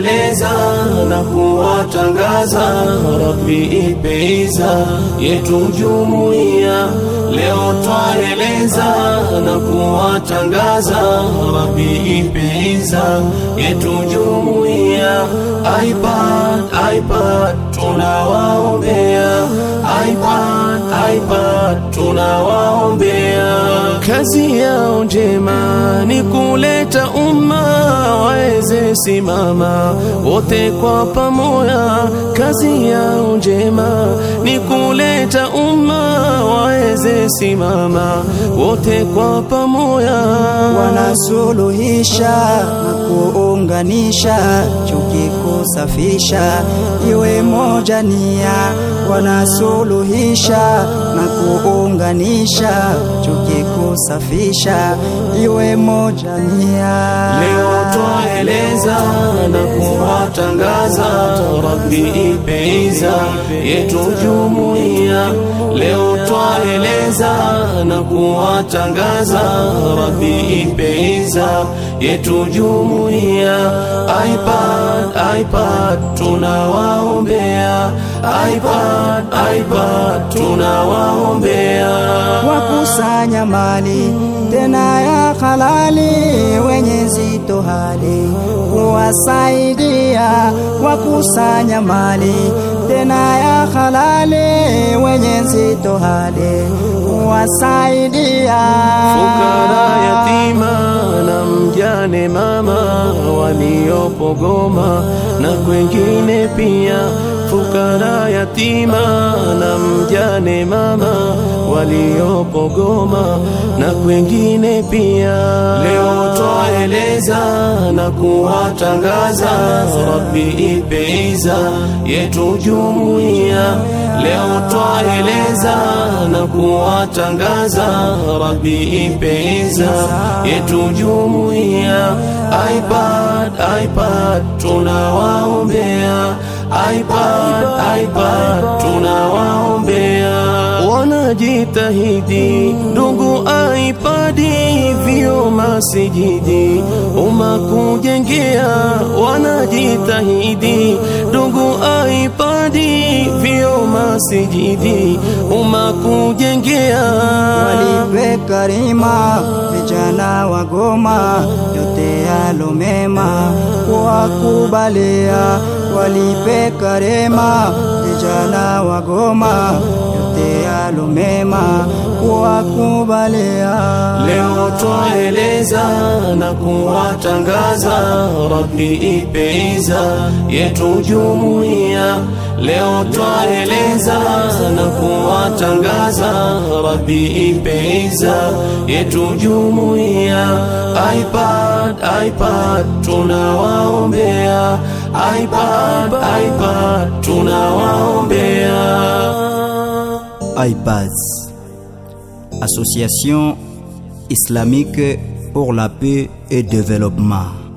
twaeleza na kuwatangaza, Rabbi ipe iza yetu jumuiya. Leo twaeleza na kuwatangaza, Rabbi ipe iza yetu jumuiya. iPad, iPad tunawaombea, iPad, iPad tunawaombea. Kazi yao njema ni kuleta umma waweze simama wote kwa pamoja. Kazi yao njema ni kuleta umma waweze simama wote kwa pamoja. wanasuluhisha na kuunganisha, chuki kusafisha, iwe moja nia. Wanasuluhisha na kuunganisha, chuki kusafisha, iwe moja nia. Leo twaeleza na kuwatangaza, Rabbi ipe iza yetu jumuiya. Leo twaeleza na kuwatangaza, Rabbi ipe iza yetu jumuiya. iPad, iPad tunawaombea, iPad, iPad tunawaombea. Wakusanya mali tena ya halali, wenye zito hali kuwasaidia. Wakusanya mali tena ya halali, wenye zito hali kuwasaidia. Fukara yatima na mjane mama waliopogoma na kwengine pia. Fukara yatima na mjane mama waliopo Goma na kwengine pia. Leo twaeleza na kuwatangaza, Rabbi ipeiza yetu jumuiya. Leo twaeleza na kuwatangaza, Rabbi ipe iza yetu jumuiya. iPad, iPad tunawaombea, iPad, iPad tunawaombea. Wanajitahidi ndugu aipadi vyo masijidi umma kujengea, wanajitahidi ndugu aipadi vyo masijidi umma kujengea. Walipe karima vijana wa Goma, yote yalo mema. Walipe karema vijana wa yote yalo mema kuwakubalia. Leo twaeleza na kuwatangaza, Rabbi ipe iza yetu jumuiya. Leo twaeleza na kuwatangaza, Rabbi ipe iza yetu jumuiya. iPad, iPad tunawaombea, iPad, iPad tunawaombea. iPads, Association islamique pour la paix et développement.